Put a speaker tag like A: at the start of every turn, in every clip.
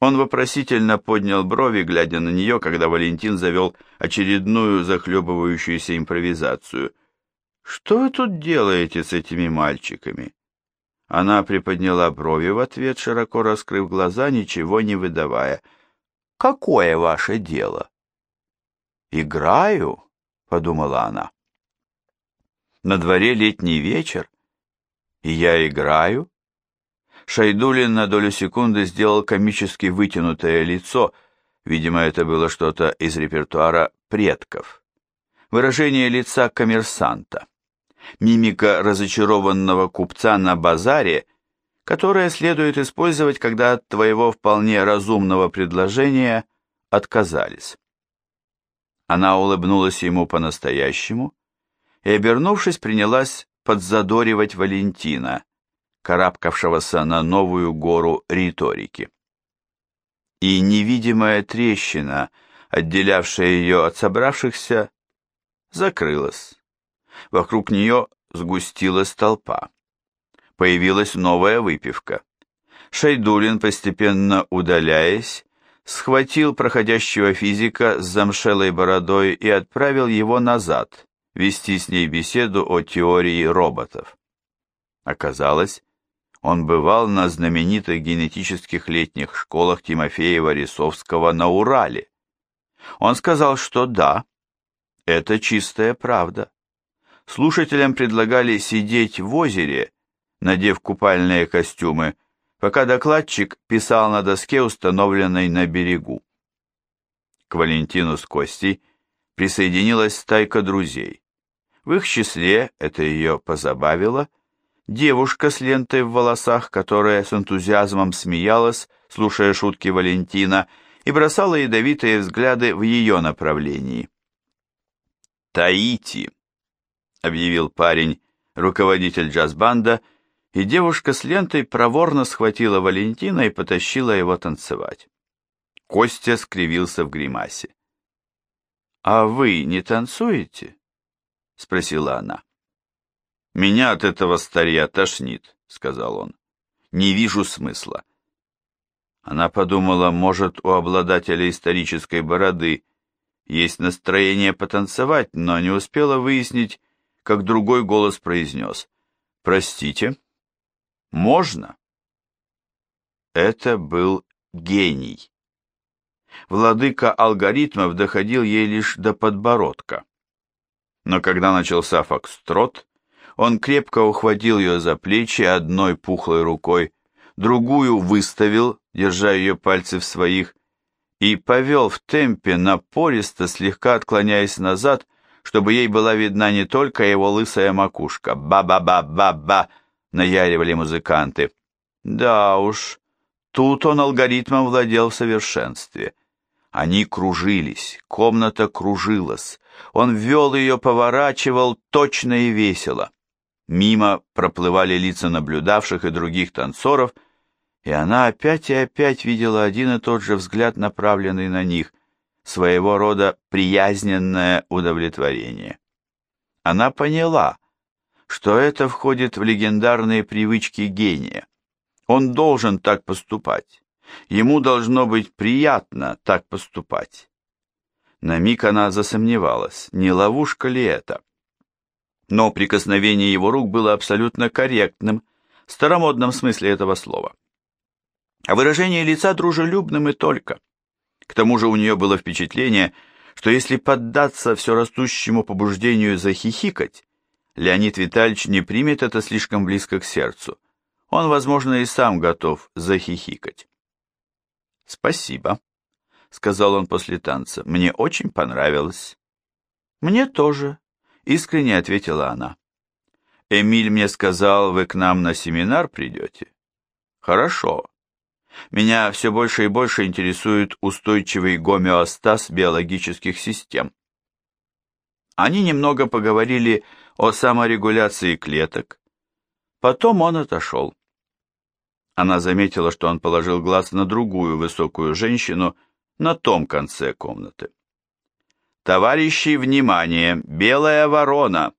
A: Он вопросительно поднял брови, глядя на нее, когда Валентин завел очередную захлебывающуюся импровизацию. «Что вы тут делаете с этими мальчиками?» Она приподняла брови в ответ, широко раскрыв глаза, ничего не выдавая. «Какое ваше дело?» «Играю», — подумала она. «На дворе летний вечер, и я играю?» Шайдулин на долю секунды сделал комически вытянутое лицо, видимо, это было что-то из репертуара предков. Выражение лица коммерсанта. Мимика разочарованного купца на базаре, которое следует использовать, когда от твоего вполне разумного предложения отказались. Она улыбнулась ему по-настоящему и, обернувшись, принялась подзадоривать Валентина, карабкавшегося на новую гору риторики. И невидимая трещина, отделявшая ее от собравшихся, закрылась. Вокруг нее сгустилась толпа. Появилась новая выпивка. Шайдулин, постепенно удаляясь, схватил проходящего физика с замшелой бородой и отправил его назад, вести с ней беседу о теории роботов. Оказалось, он бывал на знаменитых генетических летних школах Тимофеева-Рисовского на Урале. Он сказал, что да, это чистая правда. Слушателям предлагали сидеть в озере, надев купальные костюмы, пока докладчик писал на доске, установленной на берегу. К Валентину с Костей присоединилась стайка друзей. В их числе, это ее позабавило, девушка с лентой в волосах, которая с энтузиазмом смеялась, слушая шутки Валентина, и бросала ядовитые взгляды в ее направлении. «Таити», — объявил парень, руководитель джаз-банда, и девушка с лентой проворно схватила Валентина и потащила его танцевать. Костя скривился в гримасе. «А вы не танцуете?» — спросила она. «Меня от этого старья тошнит», — сказал он. «Не вижу смысла». Она подумала, может, у обладателя исторической бороды есть настроение потанцевать, но не успела выяснить, как другой голос произнес. «Простите, можно?» Это был гений. Владыка алгоритмов доходил ей лишь до подбородка. Но когда начался фокстрот, он крепко ухватил ее за плечи одной пухлой рукой, другую выставил, держа ее пальцы в своих, и повел в темпе напористо, слегка отклоняясь назад, чтобы ей была видна не только его лысая макушка. «Ба-ба-ба-ба-ба!» — наяривали музыканты. Да уж, тут он алгоритмом владел в совершенстве. Они кружились, комната кружилась. Он вел ее, поворачивал точно и весело. Мимо проплывали лица наблюдавших и других танцоров, и она опять и опять видела один и тот же взгляд, направленный на них, своего рода приязненное удовлетворение. Она поняла, что это входит в легендарные привычки гения. Он должен так поступать. Ему должно быть приятно так поступать. На миг она засомневалась, не ловушка ли это но прикосновение его рук было абсолютно корректным, в старомодном смысле этого слова. А выражение лица дружелюбным и только. К тому же у нее было впечатление, что если поддаться все растущему побуждению захихикать, Леонид Витальевич не примет это слишком близко к сердцу. Он, возможно, и сам готов захихикать. «Спасибо», — сказал он после танца, — «мне очень понравилось». «Мне тоже», Искренне ответила она. Эмиль мне сказал, вы к нам на семинар придете. Хорошо. Меня все больше и больше интересует устойчивый гомеостаз биологических систем. Они немного поговорили о саморегуляции клеток. Потом он отошел. Она заметила, что он положил глаз на другую высокую женщину на том конце комнаты. «Товарищи, внимание! Белая ворона!»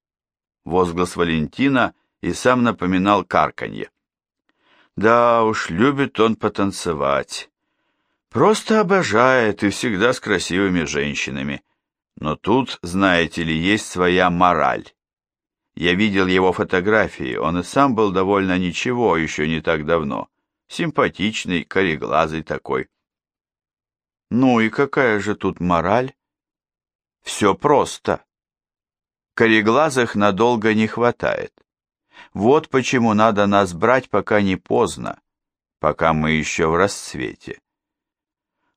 A: Возглас Валентина и сам напоминал карканье. «Да уж, любит он потанцевать. Просто обожает и всегда с красивыми женщинами. Но тут, знаете ли, есть своя мораль. Я видел его фотографии, он и сам был довольно ничего еще не так давно. Симпатичный, кореглазый такой. Ну и какая же тут мораль? Все просто. Кореглазых надолго не хватает. Вот почему надо нас брать, пока не поздно, пока мы еще в расцвете.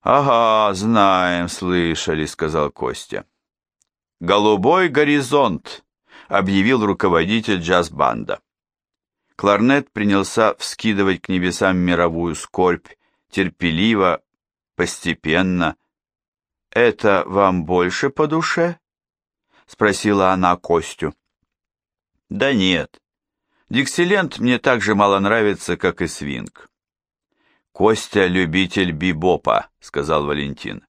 A: «Ага, знаем, слышали», — сказал Костя. «Голубой горизонт», — объявил руководитель джаз-банда. Кларнет принялся вскидывать к небесам мировую скорбь, терпеливо, постепенно. «Это вам больше по душе?» — спросила она Костю. «Да нет. Диксилент мне так же мало нравится, как и свинг». «Костя — любитель бибопа», — сказал Валентин.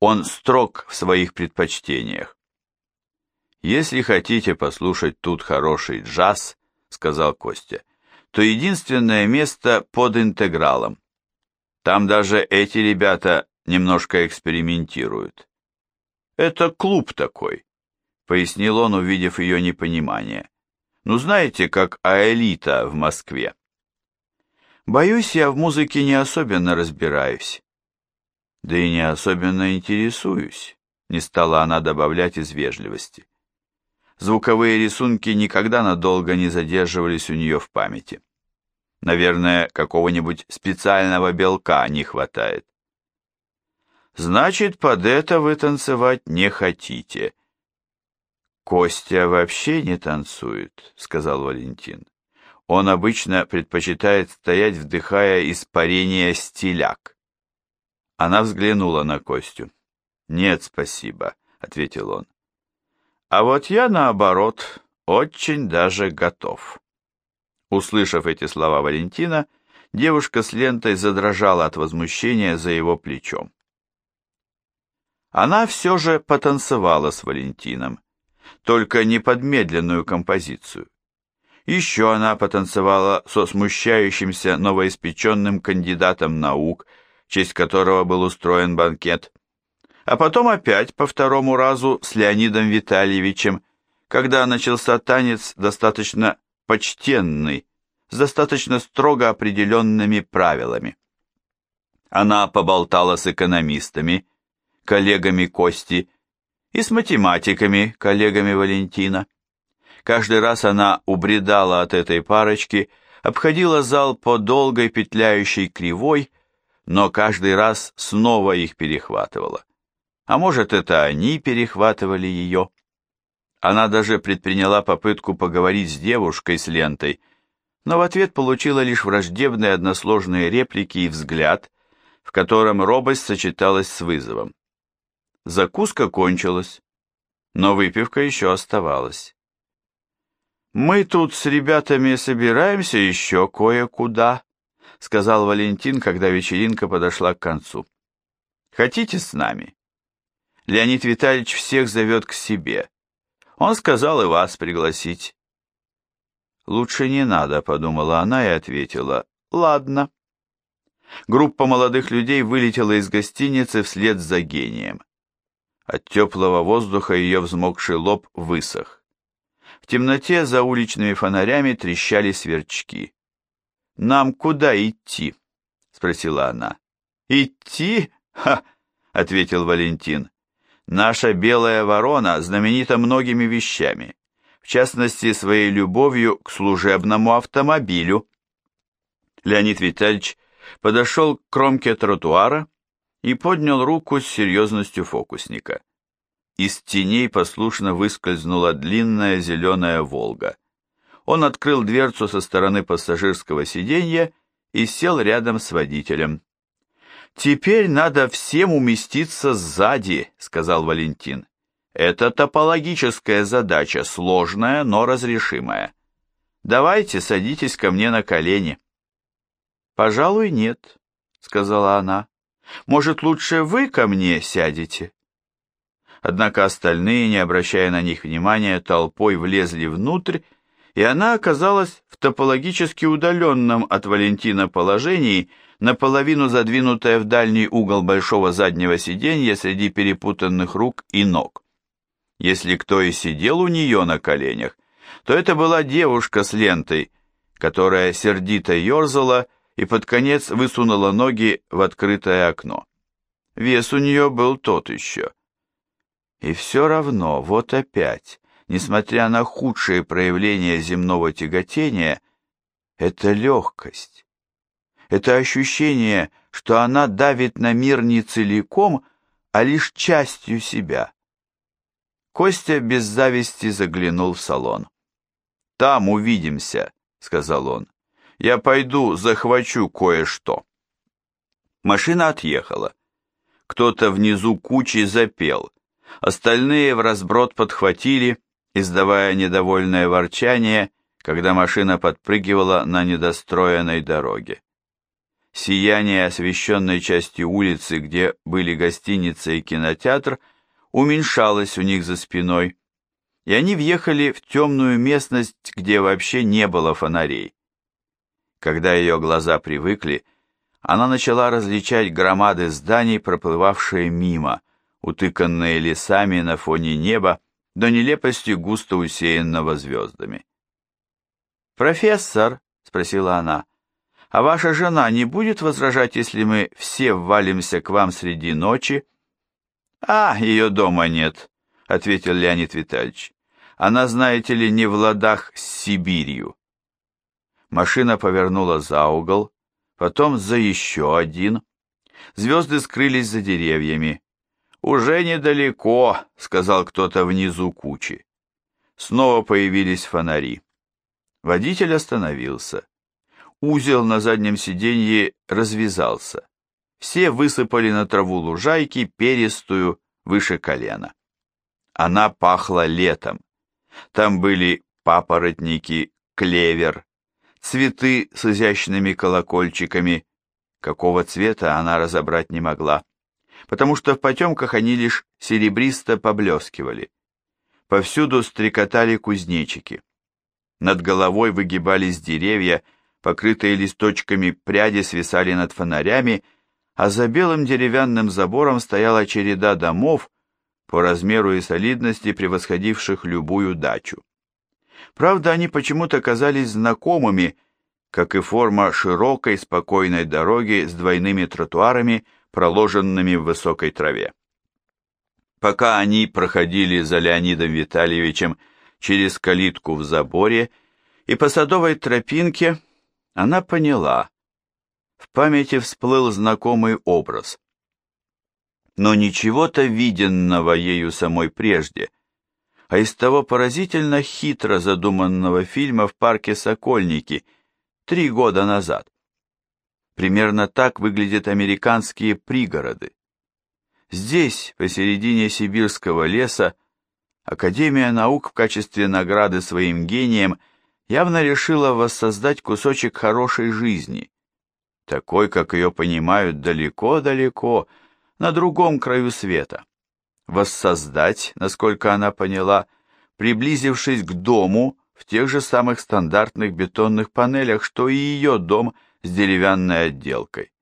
A: «Он строг в своих предпочтениях». «Если хотите послушать тут хороший джаз», — сказал Костя, то единственное место под интегралом. Там даже эти ребята немножко экспериментируют. Это клуб такой, пояснил он, увидев ее непонимание. Ну знаете, как Аэлита в Москве. Боюсь, я в музыке не особенно разбираюсь. Да и не особенно интересуюсь, не стала она добавлять из вежливости. Звуковые рисунки никогда надолго не задерживались у нее в памяти. Наверное, какого-нибудь специального белка не хватает. Значит, под это вы танцевать не хотите. Костя вообще не танцует, сказал Валентин. Он обычно предпочитает стоять, вдыхая испарение стиляк. Она взглянула на Костю. «Нет, спасибо», — ответил он. А вот я, наоборот, очень даже готов. Услышав эти слова Валентина, девушка с лентой задрожала от возмущения за его плечом. Она все же потанцевала с Валентином, только не под медленную композицию. Еще она потанцевала со смущающимся новоиспеченным кандидатом наук, в честь которого был устроен банкет, а потом опять по второму разу с Леонидом Витальевичем, когда начался танец достаточно почтенный, с достаточно строго определенными правилами. Она поболтала с экономистами, коллегами Кости, и с математиками, коллегами Валентина. Каждый раз она убредала от этой парочки, обходила зал по долгой петляющей кривой, но каждый раз снова их перехватывала. А может, это они перехватывали ее? Она даже предприняла попытку поговорить с девушкой с лентой, но в ответ получила лишь враждебные односложные реплики и взгляд, в котором робость сочеталась с вызовом. Закуска кончилась, но выпивка еще оставалась. «Мы тут с ребятами собираемся еще кое-куда», — сказал Валентин, когда вечеринка подошла к концу. «Хотите с нами?» Леонид Витальевич всех зовет к себе. Он сказал и вас пригласить. Лучше не надо, подумала она и ответила, ладно. Группа молодых людей вылетела из гостиницы вслед за гением. От теплого воздуха ее взмокший лоб высох. В темноте за уличными фонарями трещали сверчки. «Нам куда идти?» — спросила она. «Идти? Ха!» — ответил Валентин. Наша белая ворона знаменита многими вещами, в частности, своей любовью к служебному автомобилю. Леонид Витальевич подошел к кромке тротуара и поднял руку с серьезностью фокусника. Из теней послушно выскользнула длинная зеленая «Волга». Он открыл дверцу со стороны пассажирского сиденья и сел рядом с водителем. «Теперь надо всем уместиться сзади», — сказал Валентин. «Это топологическая задача, сложная, но разрешимая. Давайте садитесь ко мне на колени». «Пожалуй, нет», — сказала она. «Может, лучше вы ко мне сядете?» Однако остальные, не обращая на них внимания, толпой влезли внутрь, и она оказалась в топологически удаленном от Валентина положении, наполовину задвинутая в дальний угол большого заднего сиденья среди перепутанных рук и ног. Если кто и сидел у нее на коленях, то это была девушка с лентой, которая сердито ерзала и под конец высунула ноги в открытое окно. Вес у нее был тот еще. И все равно, вот опять, несмотря на худшие проявления земного тяготения, это легкость. Это ощущение, что она давит на мир не целиком, а лишь частью себя. Костя без зависти заглянул в салон. «Там увидимся», — сказал он. «Я пойду захвачу кое-что». Машина отъехала. Кто-то внизу кучи запел. Остальные в разброд подхватили, издавая недовольное ворчание, когда машина подпрыгивала на недостроенной дороге. Сияние освещенной части улицы, где были гостиница и кинотеатр, уменьшалось у них за спиной, и они въехали в темную местность, где вообще не было фонарей. Когда ее глаза привыкли, она начала различать громады зданий, проплывавшие мимо, утыканные лесами на фоне неба, до нелепости густо усеянного звездами. «Профессор», — спросила она, — «а ваша жена не будет возражать, если мы все ввалимся к вам среди ночи?» «А, ее дома нет», — ответил Леонид Витальевич. «Она, знаете ли, не в ладах с Сибирью». Машина повернула за угол, потом за еще один. Звезды скрылись за деревьями. «Уже недалеко», — сказал кто-то внизу кучи. Снова появились фонари. Водитель остановился. Узел на заднем сиденье развязался. Все высыпали на траву лужайки, перистую, выше колена. Она пахла летом. Там были папоротники, клевер, цветы с изящными колокольчиками. Какого цвета она разобрать не могла, потому что в потемках они лишь серебристо поблескивали. Повсюду стрекотали кузнечики. Над головой выгибались деревья, покрытые листочками пряди свисали над фонарями, а за белым деревянным забором стояла череда домов, по размеру и солидности превосходивших любую дачу. Правда, они почему-то казались знакомыми, как и форма широкой, спокойной дороги с двойными тротуарами, проложенными в высокой траве. Пока они проходили за Леонидом Витальевичем через калитку в заборе и по садовой тропинке, она поняла. В памяти всплыл знакомый образ. Но ничего-то виденного ею самой прежде, а из того поразительно хитро задуманного фильма в парке «Сокольники» три года назад. Примерно так выглядят американские пригороды. Здесь, посередине сибирского леса, Академия наук в качестве награды своим гением явно решила воссоздать кусочек хорошей жизни, такой, как ее понимают далеко-далеко, на другом краю света. Воссоздать, насколько она поняла, приблизившись к дому в тех же самых стандартных бетонных панелях, что и ее дом с деревянной отделкой.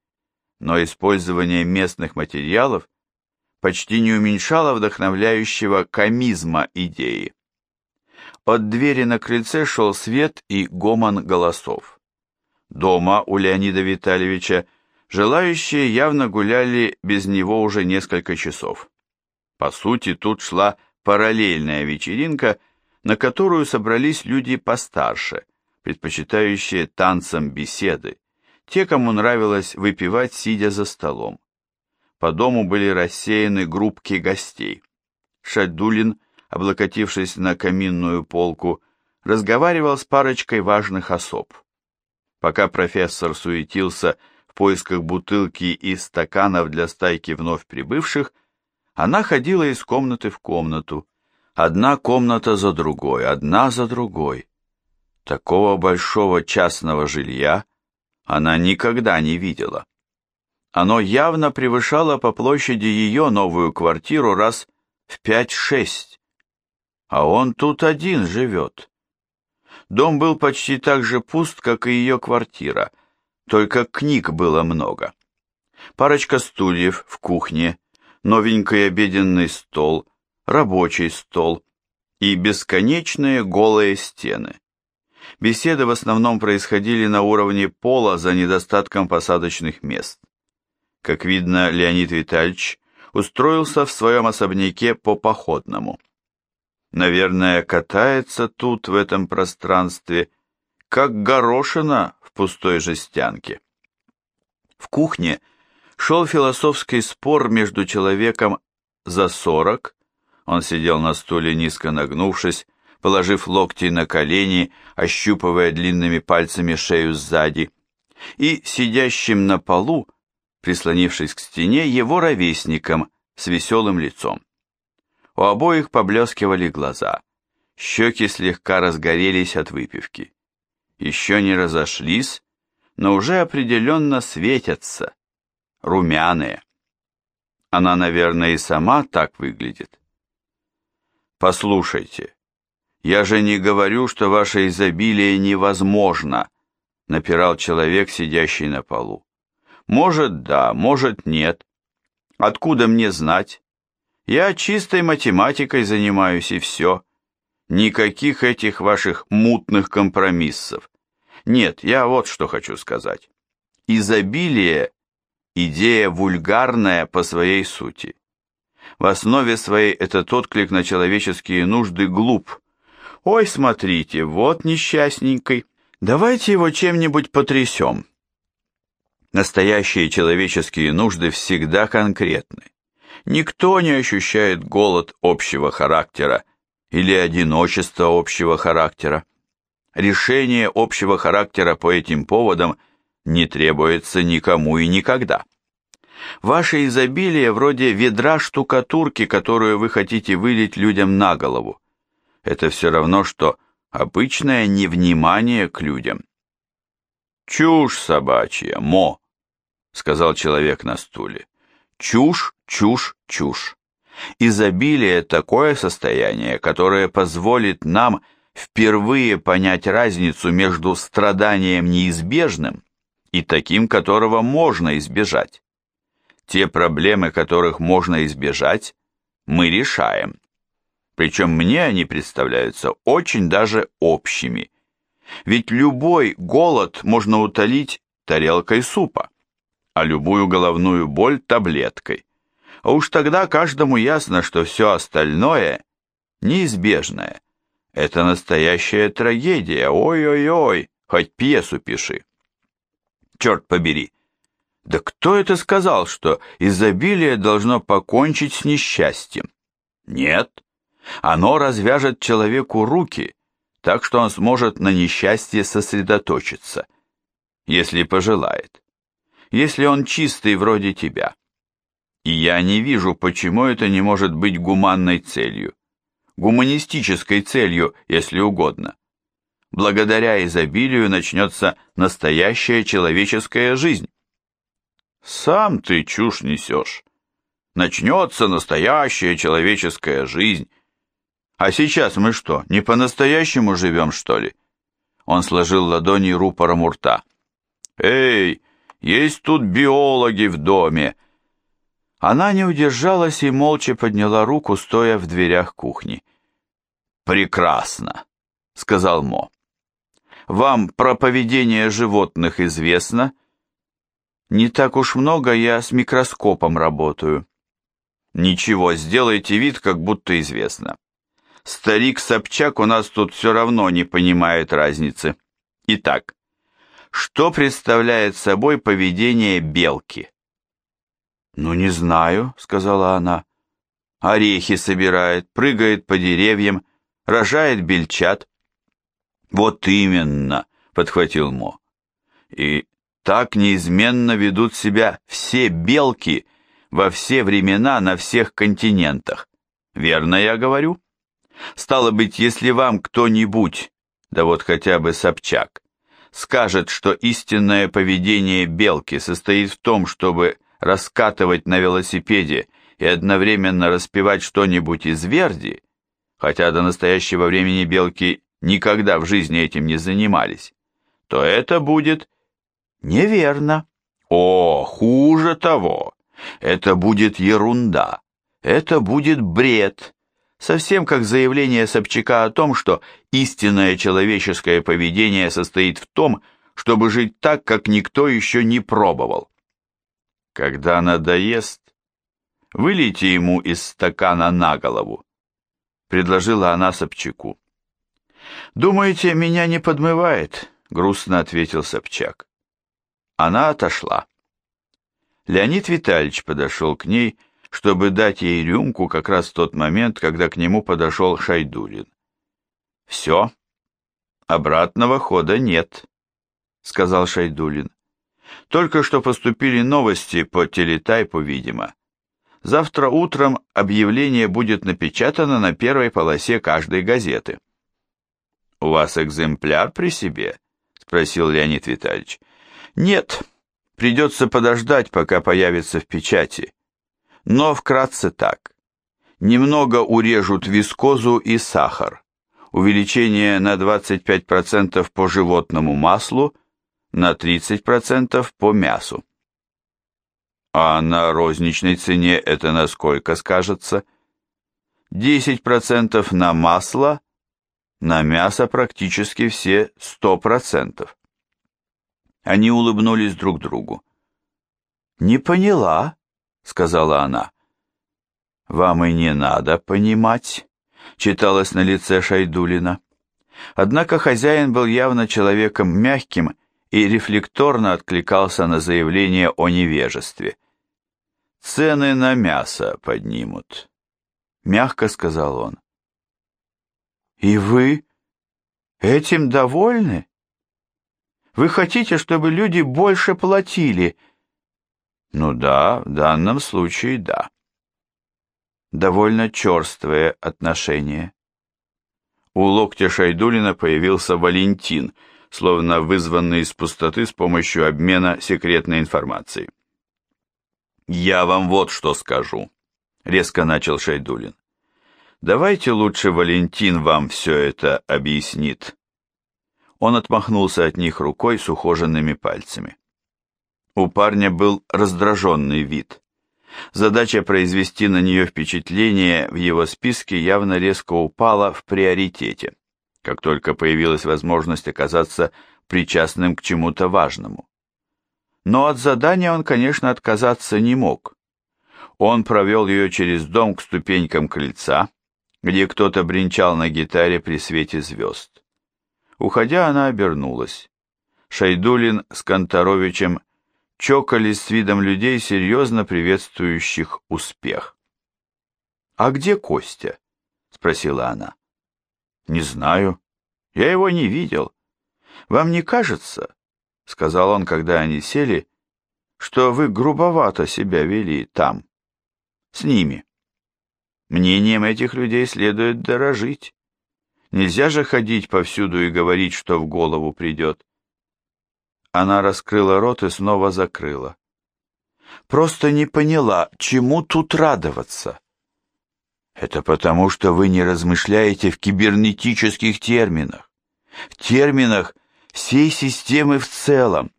A: Но использование местных материалов почти не уменьшало вдохновляющего комизма идеи. От двери на крыльце шел свет и гомон голосов. Дома у Леонида Витальевича желающие явно гуляли без него уже несколько часов. По сути, тут шла параллельная вечеринка, на которую собрались люди постарше, предпочитающие танцам беседы, те, кому нравилось выпивать, сидя за столом. По дому были рассеяны группки гостей. Шадулин, облокотившись на каминную полку, разговаривал с парочкой важных особ. Пока профессор суетился в поисках бутылки и стаканов для стайки вновь прибывших, она ходила из комнаты в комнату, одна комната за другой, одна за другой. Такого большого частного жилья она никогда не видела. Оно явно превышало по площади ее новую квартиру раз в пять-шесть. А он тут один живет. Дом был почти так же пуст, как и ее квартира, только книг было много. Парочка стульев в кухне, новенький обеденный стол, рабочий стол и бесконечные голые стены. Беседы в основном происходили на уровне пола за недостатком посадочных мест. Как видно, Леонид Витальевич устроился в своем особняке по походному. Наверное, катается тут, в этом пространстве, как горошина в пустой жестянке. В кухне шел философский спор между человеком за сорок, он сидел на стуле низко нагнувшись, положив локти на колени, ощупывая длинными пальцами шею сзади, и сидящим на полу, прислонившись к стене, его ровесником с веселым лицом. У обоих поблескивали глаза, щеки слегка разгорелись от выпивки. Еще не разошлись, но уже определенно светятся, румяные. Она, наверное, и сама так выглядит. Послушайте, я же не говорю, что ваше изобилие невозможно, напирал человек, сидящий на полу. Может, да, может, нет. Откуда мне знать? Я чистой математикой занимаюсь и все. Никаких этих ваших мутных компромиссов. Нет, я вот что хочу сказать. Изобилие – идея вульгарная по своей сути. В основе своей этот отклик на человеческие нужды глуп. Ой, смотрите, вот несчастненький. Давайте его чем-нибудь потрясем. Настоящие человеческие нужды всегда конкретны. Никто не ощущает голод общего характера или одиночество общего характера решение общего характера по этим поводам не требуется никому и никогда. Ваше изобилие вроде ведра штукатурки, которую вы хотите вылить людям на голову. Это все равно, что обычное невнимание к людям. «Чушь собачья, Мо!» — сказал человек на стуле. «Чушь, чушь, чушь. Изобилие – такое состояние, которое позволит нам – впервые понять разницу между страданием неизбежным и таким, которого можно избежать. Те проблемы, которых можно избежать, мы решаем. Причем мне они представляются очень даже общими. Ведь любой голод можно утолить тарелкой супа, а любую головную боль таблеткой. А уж тогда каждому ясно, что все остальное неизбежное. Это настоящая трагедия, ой-ой-ой, хоть пьесу пиши. Черт побери, да кто это сказал, что изобилие должно покончить с несчастьем? Нет, оно развяжет человеку руки, так что он сможет на несчастье сосредоточиться, если пожелает, если он чистый вроде тебя. И я не вижу, почему это не может быть гуманной целью гуманистической целью, если угодно. Благодаря изобилию начнется настоящая человеческая жизнь. Сам ты чушь несешь. Начнется настоящая человеческая жизнь. А сейчас мы что, не по-настоящему живем, что ли? Он сложил ладони рупором у рта. Эй, есть тут биологи в доме. Она не удержалась и молча подняла руку, стоя в дверях кухни. «Прекрасно», — сказал Мо. «Вам про поведение животных известно?» «Не так уж много, я с микроскопом работаю». «Ничего, сделайте вид, как будто известно. Старик Собчак у нас тут все равно не понимает разницы. Итак, что представляет собой поведение белки?» «Ну, не знаю», — сказала она. «Орехи собирает, прыгает по деревьям, рожает бельчат. Вот именно, подхватил Мо. И так неизменно ведут себя все белки во все времена на всех континентах. Верно я говорю? Стало быть, если вам кто-нибудь, да вот хотя бы Собчак, скажет, что истинное поведение белки состоит в том, чтобы раскатывать на велосипеде и одновременно распевать что-нибудь из Верди, хотя до настоящего времени белки никогда в жизни этим не занимались, то это будет Неверно. О, хуже того. Это будет ерунда. Это будет бред. Совсем как заявление Собчака о том, что истинное человеческое поведение состоит в том, чтобы жить так, как никто еще не пробовал. Когда надоест, вылейте ему из стакана на голову, предложила она Собчаку. Думаете, меня не подмывает? грустно ответил Собчак. Она отошла. Леонид Витальевич подошел к ней, чтобы дать ей рюмку как раз в тот момент, когда к нему подошел Шайдулин. «Все, обратного хода нет», — сказал Шайдулин. «Только что поступили новости по телетайпу, видимо. Завтра утром объявление будет напечатано на первой полосе каждой газеты». «У вас экземпляр при себе?» — спросил Леонид Витальевич. «Нет, придется подождать, пока появится в печати. Но вкратце так. Немного урежут вискозу и сахар. Увеличение на 25% по животному маслу, на 30% по мясу. А на розничной цене это насколько скажется? 10% на масло, на мясо практически все 100%. Они улыбнулись друг другу. «Не поняла», — сказала она. «Вам и не надо понимать», — читалось на лице Шайдулина. Однако хозяин был явно человеком мягким и рефлекторно откликался на заявление о невежестве. «Цены на мясо поднимут», — мягко сказал он. «И вы этим довольны?» Вы хотите, чтобы люди больше платили? Ну да, в данном случае да. Довольно черствое отношение. У локтя Шайдулина появился Валентин, словно вызванный из пустоты с помощью обмена секретной информацией. «Я вам вот что скажу», — резко начал Шайдулин. «Давайте лучше Валентин вам все это объяснит. Он отмахнулся от них рукой с ухоженными пальцами. У парня был раздраженный вид. Задача произвести на нее впечатление в его списке явно резко упала в приоритете, как только появилась возможность оказаться причастным к чему-то важному. Но от задания он, конечно, отказаться не мог. Он провел ее через дом к ступенькам крыльца, где кто-то бренчал на гитаре при свете звезд. Уходя, она обернулась. Шайдулин с Конторовичем чокались с видом людей, серьезно приветствующих успех. «А где Костя?» — спросила она. «Не знаю. Я его не видел. Вам не кажется, — сказал он, когда они сели, — что вы грубовато себя вели там, с ними? Мнением этих людей следует дорожить. Нельзя же ходить повсюду и говорить, что в голову придет. Она раскрыла рот и снова закрыла. Просто не поняла, чему тут радоваться. Это потому, что вы не размышляете в кибернетических терминах, в терминах всей системы в целом.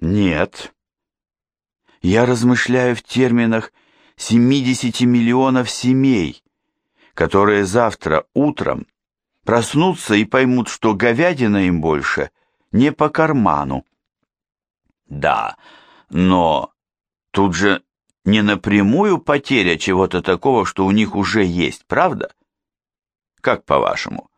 A: Нет. Я размышляю в терминах 70 миллионов семей, которые завтра утром проснутся и поймут, что говядина им больше не по карману. Да, но тут же не напрямую потеря чего-то такого, что у них уже есть, правда? Как по-вашему,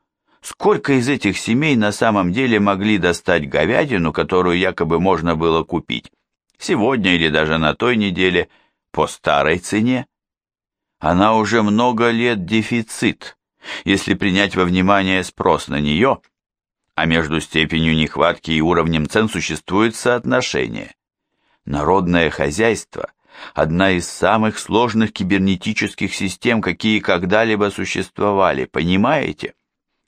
A: сколько из этих семей на самом деле могли достать говядину, которую якобы можно было купить, сегодня или даже на той неделе, по старой цене? она уже много лет дефицит, если принять во внимание спрос на нее, а между степенью нехватки и уровнем цен существует соотношение. Народное хозяйство – одна из самых сложных кибернетических систем, какие когда-либо существовали, понимаете?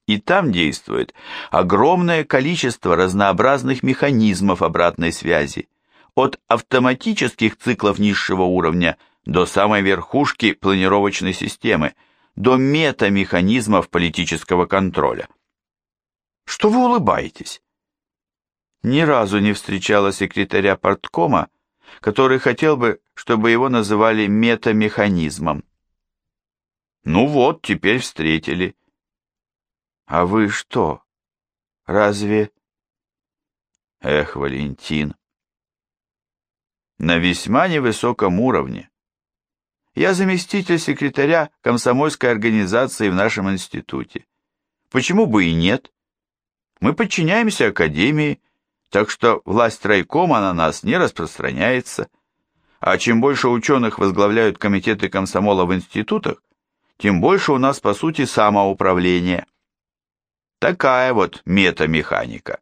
A: И там действует огромное количество разнообразных механизмов обратной связи, от автоматических циклов низшего уровня – до самой верхушки планировочной системы, до метамеханизмов политического контроля. Что вы улыбаетесь? ни разу не встречала секретаря порткома, который хотел бы, чтобы его называли метамеханизмом. Ну вот, теперь встретили. А вы что? Разве... Эх, Валентин. На весьма невысоком уровне. Я заместитель секретаря комсомольской организации в нашем институте. Почему бы и нет? Мы подчиняемся академии, так что власть райкома на нас не распространяется. А чем больше ученых возглавляют комитеты комсомола в институтах, тем больше у нас, по сути, самоуправление. Такая вот метамеханика.